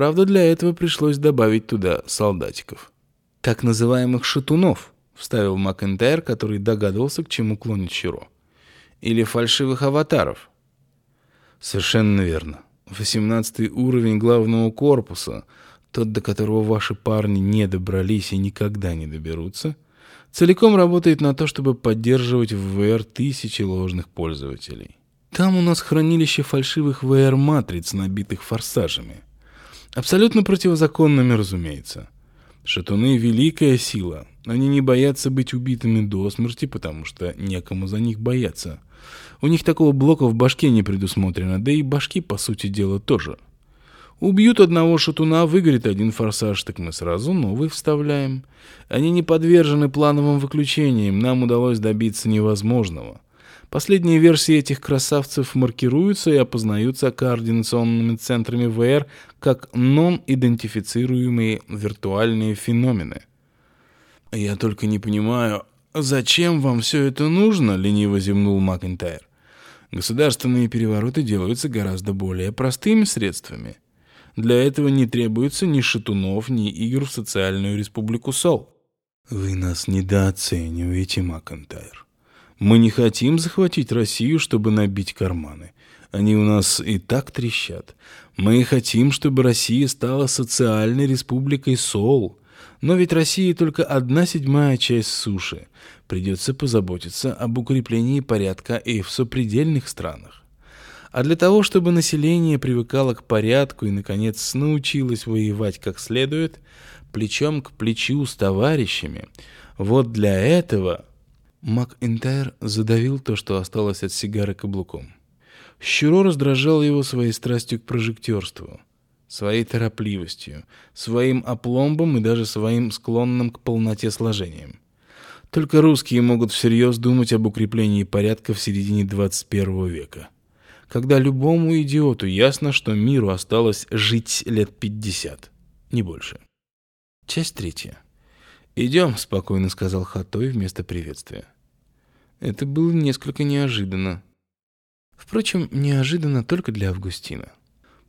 Правда, для этого пришлось добавить туда солдатиков. Так называемых шатунов, вставил Макентайр, который догадывался, к чему клонит Щиро. Или фальшивых аватаров. Совершенно верно. Восемнадцатый уровень главного корпуса, тот, до которого ваши парни не добрались и никогда не доберутся, целиком работает на то, чтобы поддерживать в VR тысячи ложных пользователей. Там у нас хранилище фальшивых VR-матриц, набитых форсажами. Абсолютно противозаконными, разумеется. Шатуны — великая сила. Они не боятся быть убитыми до смерти, потому что некому за них бояться. У них такого блока в башке не предусмотрено, да и башки, по сути дела, тоже. Убьют одного шатуна, выгорит один форсаж, так мы сразу новый вставляем. Они не подвержены плановым выключениям, нам удалось добиться невозможного. Последние версии этих красавцев маркируются и опознаются координационными центрами ВР как нон-идентифицируемые виртуальные феномены. «Я только не понимаю, зачем вам все это нужно?» — лениво зевнул Макентайр. «Государственные перевороты делаются гораздо более простыми средствами. Для этого не требуется ни шатунов, ни игр в социальную республику Сол». «Вы нас недооцениваете, Макентайр», мы не хотим захватить Россию, чтобы набить карманы. Они у нас и так трещат. Мы хотим, чтобы Россия стала социальной республикой Сол. Но ведь Россия только одна седьмая часть суши. Придется позаботиться об укреплении порядка и в сопредельных странах. А для того, чтобы население привыкало к порядку и, наконец, научилось воевать как следует, плечом к плечу с товарищами, вот для этого МакИнтайр задавил то, что осталось от сигары каблуком. Щуро раздражал его своей страстью к прожектерству, своей торопливостью, своим опломбом и даже своим склонным к полноте сложением. Только русские могут всерьез думать об укреплении порядка в середине 21 века, когда любому идиоту ясно, что миру осталось жить лет 50, не больше. Часть третья. «Идем», — спокойно сказал Хатой вместо приветствия. Это было несколько неожиданно. Впрочем, неожиданно только для Августина.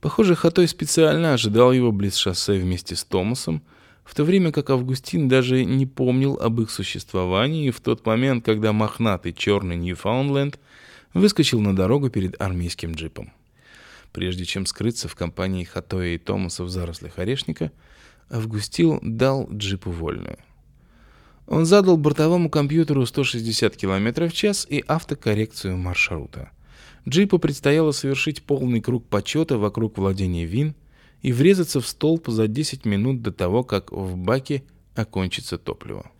Похоже, Хатой специально ожидал его близ шоссе вместе с Томасом, в то время как Августин даже не помнил об их существовании в тот момент, когда мохнатый черный Ньюфаундленд выскочил на дорогу перед армейским джипом. Прежде чем скрыться в компании Хатоя и Томаса в зарослях орешника, Августил дал джипу вольную. Он задал бортовому компьютеру 160 км в час и автокоррекцию маршрута. Джипу предстояло совершить полный круг почета вокруг владения Вин и врезаться в столб за 10 минут до того, как в баке окончится топливо.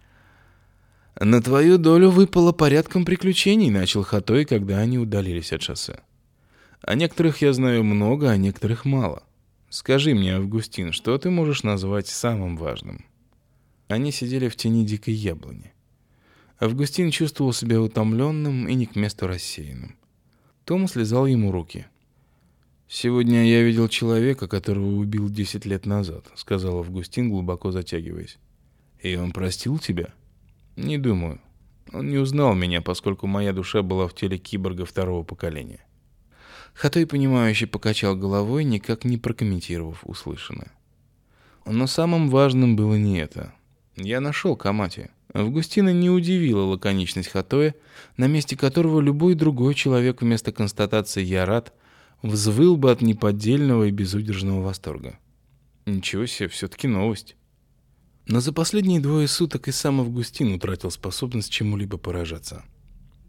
«На твою долю выпало порядком приключений», — начал Хатой, когда они удалились от шоссе. «О некоторых я знаю много, о некоторых мало. Скажи мне, Августин, что ты можешь назвать самым важным?» Они сидели в тени дикой яблони. Августин чувствовал себя утомленным и не к месту рассеянным. Том слезал ему руки. «Сегодня я видел человека, которого убил десять лет назад», — сказал Августин, глубоко затягиваясь. «И он простил тебя?» «Не думаю. Он не узнал меня, поскольку моя душа была в теле киборга второго поколения». Хатой, понимающе покачал головой, никак не прокомментировав услышанное. Но самым важным было не это. Я нашел Камати. Августина не удивила лаконичность Хатоя, на месте которого любой другой человек вместо констатации «я рад» взвыл бы от неподдельного и безудержного восторга. Ничего себе, все-таки новость. Но за последние двое суток и сам Августин утратил способность чему-либо поражаться.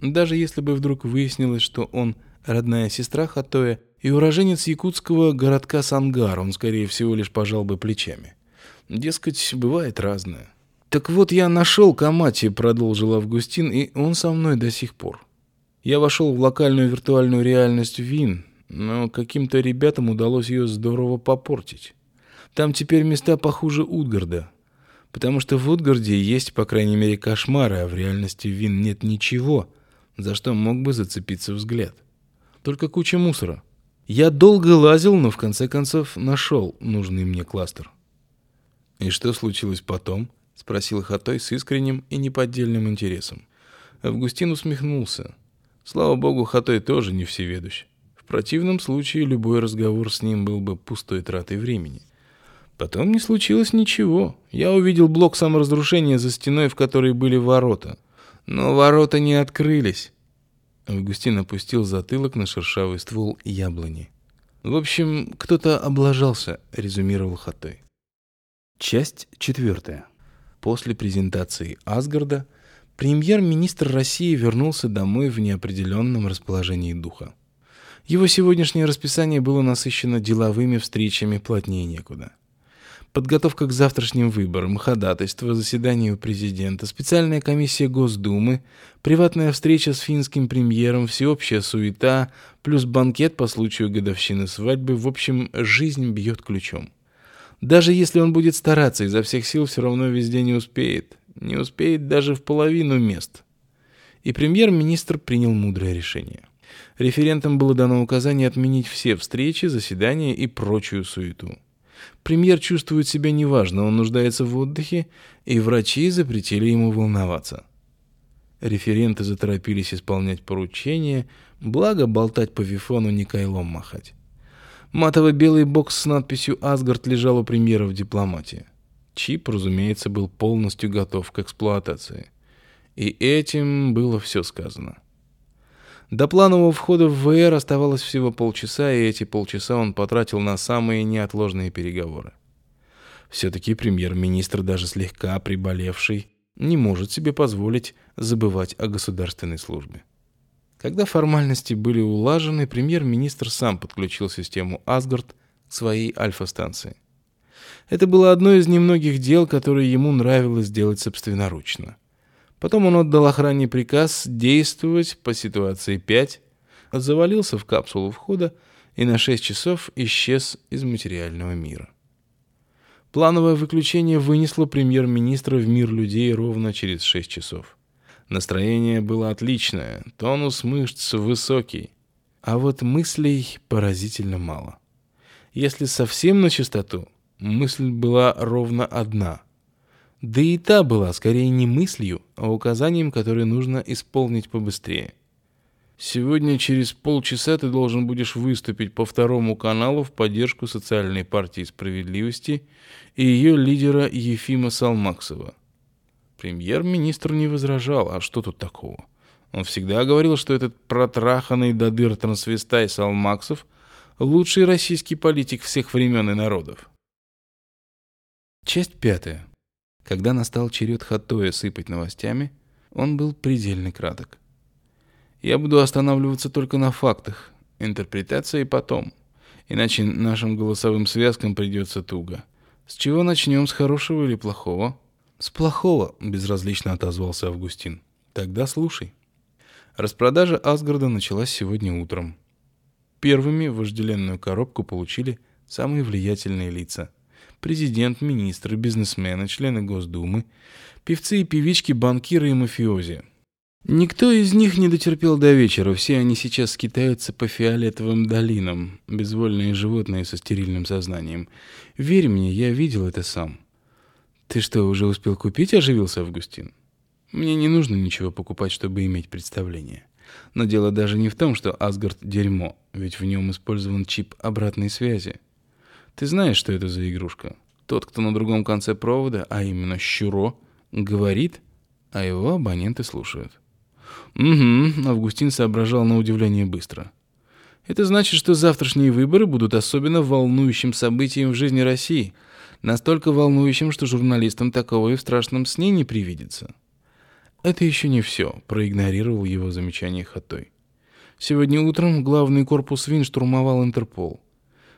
Даже если бы вдруг выяснилось, что он родная сестра Хатоя и уроженец якутского городка Сангар, он, скорее всего, лишь пожал бы плечами. Дескать, бывает разное. «Так вот я нашел Камати», — продолжил Августин, — «и он со мной до сих пор. Я вошел в локальную виртуальную реальность Вин, но каким-то ребятам удалось ее здорово попортить. Там теперь места похуже Утгарда, потому что в Утгарде есть, по крайней мере, кошмары, а в реальности Вин нет ничего, за что мог бы зацепиться взгляд. Только куча мусора. Я долго лазил, но в конце концов нашел нужный мне кластер». «И что случилось потом?» — спросил Хатой с искренним и неподдельным интересом. Августин усмехнулся. Слава богу, Хатой тоже не всеведущ. В противном случае любой разговор с ним был бы пустой тратой времени. Потом не случилось ничего. Я увидел блок саморазрушения за стеной, в которой были ворота. Но ворота не открылись. Августин опустил затылок на шершавый ствол яблони. В общем, кто-то облажался, резюмировал Хатой. Часть четвертая. После презентации Асгарда премьер-министр России вернулся домой в неопределенном расположении духа. Его сегодняшнее расписание было насыщено деловыми встречами плотнее некуда подготовка к завтрашним выборам, ходатайство, заседание у президента, специальная комиссия Госдумы, приватная встреча с финским премьером, всеобщая суета, плюс банкет по случаю годовщины свадьбы. В общем, жизнь бьет ключом. Даже если он будет стараться изо всех сил, все равно везде не успеет. Не успеет даже в половину мест. И премьер-министр принял мудрое решение. Референтам было дано указание отменить все встречи, заседания и прочую суету. Премьер чувствует себя неважно, он нуждается в отдыхе, и врачи запретили ему волноваться. Референты заторопились исполнять поручения, благо болтать по вифону не кайлом махать. Матово-белый бокс с надписью «Асгард» лежал у премьера в дипломате. Чип, разумеется, был полностью готов к эксплуатации. И этим было все сказано. До планового входа в ВР оставалось всего полчаса, и эти полчаса он потратил на самые неотложные переговоры. Все-таки премьер-министр, даже слегка приболевший, не может себе позволить забывать о государственной службе. Когда формальности были улажены, премьер-министр сам подключил систему Асгард к своей альфа-станции. Это было одно из немногих дел, которые ему нравилось делать собственноручно. Потом он отдал охране приказ действовать по ситуации 5, завалился в капсулу входа и на 6 часов исчез из материального мира. Плановое выключение вынесло премьер-министра в мир людей ровно через 6 часов. Настроение было отличное, тонус мышц высокий, а вот мыслей поразительно мало. Если совсем на чистоту, мысль была ровно одна — да и та была скорее не мыслью, а указанием, которое нужно исполнить побыстрее. Сегодня через полчаса ты должен будешь выступить по второму каналу в поддержку социальной партии справедливости и ее лидера Ефима Салмаксова. Премьер-министр не возражал, а что тут такого? Он всегда говорил, что этот протраханный до дыр трансвестай Салмаксов лучший российский политик всех времен и народов. Часть пятая. Когда настал черед Хаттоя сыпать новостями, он был предельно краток. Я буду останавливаться только на фактах, интерпретации потом, иначе нашим голосовым связкам придется туго. С чего начнем, с хорошего или плохого? С плохого, безразлично отозвался Августин. Тогда слушай. Распродажа Асгарда началась сегодня утром. Первыми вожделенную коробку получили самые влиятельные лица – президент, министры, бизнесмены, члены Госдумы, певцы и певички, банкиры и мафиози. Никто из них не дотерпел до вечера, все они сейчас скитаются по фиолетовым долинам, безвольные животные со стерильным сознанием. Верь мне, я видел это сам. Ты что, уже успел купить, оживился Августин? Мне не нужно ничего покупать, чтобы иметь представление. Но дело даже не в том, что Асгард дерьмо, ведь в нем использован чип обратной связи. Ты знаешь, что это за игрушка? Тот, кто на другом конце провода, а именно Щуро, говорит, а его абоненты слушают. Угу, Августин соображал на удивление быстро. Это значит, что завтрашние выборы будут особенно волнующим событием в жизни России. Настолько волнующим, что журналистам такого и в страшном сне не привидится. Это еще не все, проигнорировал его замечание Хатой. Сегодня утром главный корпус ВИН штурмовал Интерпол.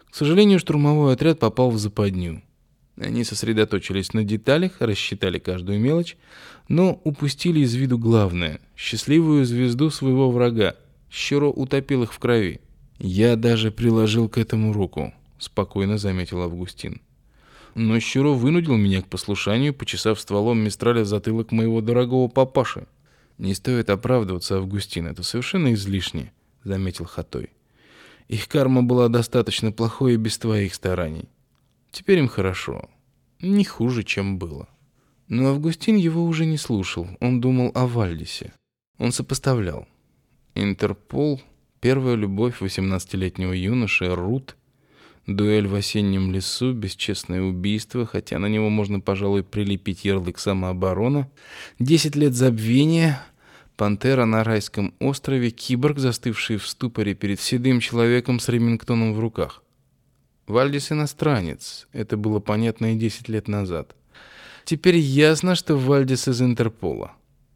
К сожалению, штурмовой отряд попал в западню. Они сосредоточились на деталях, рассчитали каждую мелочь, но упустили из виду главное — счастливую звезду своего врага. Щуро утопил их в крови. «Я даже приложил к этому руку», — спокойно заметил Августин. Но Щуро вынудил меня к послушанию, почесав стволом мистраля затылок моего дорогого папаши. «Не стоит оправдываться, Августин, это совершенно излишне», — заметил Хатой. Их карма была достаточно плохой и без твоих стараний. Теперь им хорошо. Не хуже, чем было. Но Августин его уже не слушал. Он думал о Вальдисе. Он сопоставлял. Интерпол, первая любовь 18-летнего юноши Рут, Дуэль в осеннем лесу, бесчестное убийство, хотя на него можно, пожалуй, прилепить ярлык самооборона, десять лет забвения, пантера на райском острове, киборг, застывший в ступоре перед седым человеком с Ремингтоном в руках. Вальдис иностранец, это было понятно и десять лет назад. Теперь ясно, что Вальдис из Интерпола.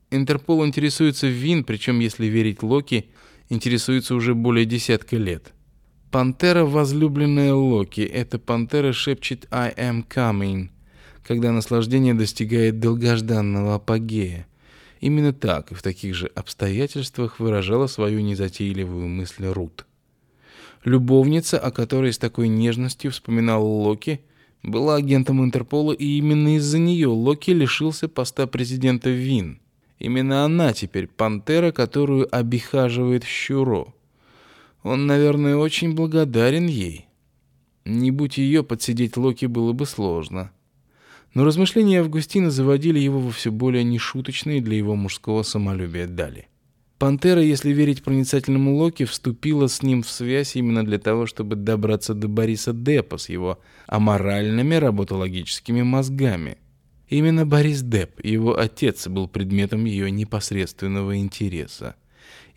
Интерпол интересуется Вин, причем, если верить Локи, интересуется уже более десятка лет. Пантера, возлюбленная Локи, эта пантера шепчет «I am coming», когда наслаждение достигает долгожданного апогея. Именно так и в таких же обстоятельствах выражала свою незатейливую мысль Рут. Любовница, о которой с такой нежностью вспоминал Локи, была агентом Интерпола, и именно из-за нее Локи лишился поста президента Вин. Именно она теперь пантера, которую обихаживает Щуро. Он, наверное, очень благодарен ей. Не будь ее, подсидеть Локи было бы сложно. Но размышления Августина заводили его во все более нешуточные для его мужского самолюбия дали. Пантера, если верить проницательному Локи, вступила с ним в связь именно для того, чтобы добраться до Бориса Деппа с его аморальными работологическими мозгами. Именно Борис Депп, его отец, был предметом ее непосредственного интереса.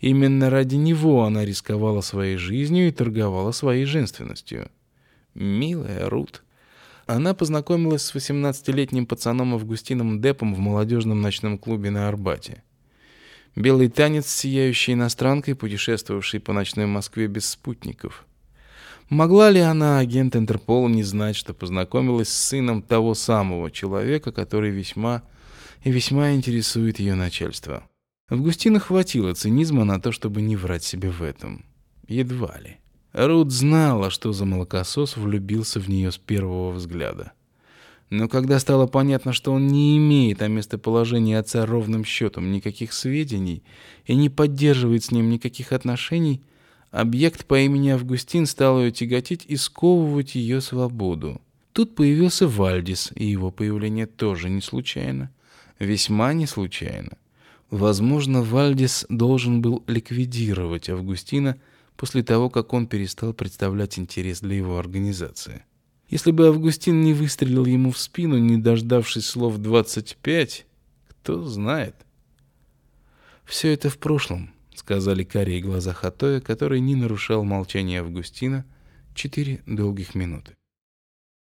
Именно ради него она рисковала своей жизнью и торговала своей женственностью. Милая Рут. Она познакомилась с 18-летним пацаном Августином Деппом в молодежном ночном клубе на Арбате. Белый танец с сияющей иностранкой, путешествовавшей по ночной Москве без спутников. Могла ли она, агент Интерпола, не знать, что познакомилась с сыном того самого человека, который весьма и весьма интересует ее начальство? Августина хватило цинизма на то, чтобы не врать себе в этом. Едва ли. Рут знала, что за молокосос влюбился в нее с первого взгляда. Но когда стало понятно, что он не имеет о местоположении отца ровным счетом никаких сведений и не поддерживает с ним никаких отношений, объект по имени Августин стал ее тяготить и сковывать ее свободу. Тут появился Вальдис, и его появление тоже не случайно. Весьма не случайно. Возможно, Вальдис должен был ликвидировать Августина после того, как он перестал представлять интерес для его организации. Если бы Августин не выстрелил ему в спину, не дождавшись слов двадцать пять, кто знает. «Все это в прошлом», — сказали карие глаза Хатоя, который не нарушал молчание Августина четыре долгих минуты.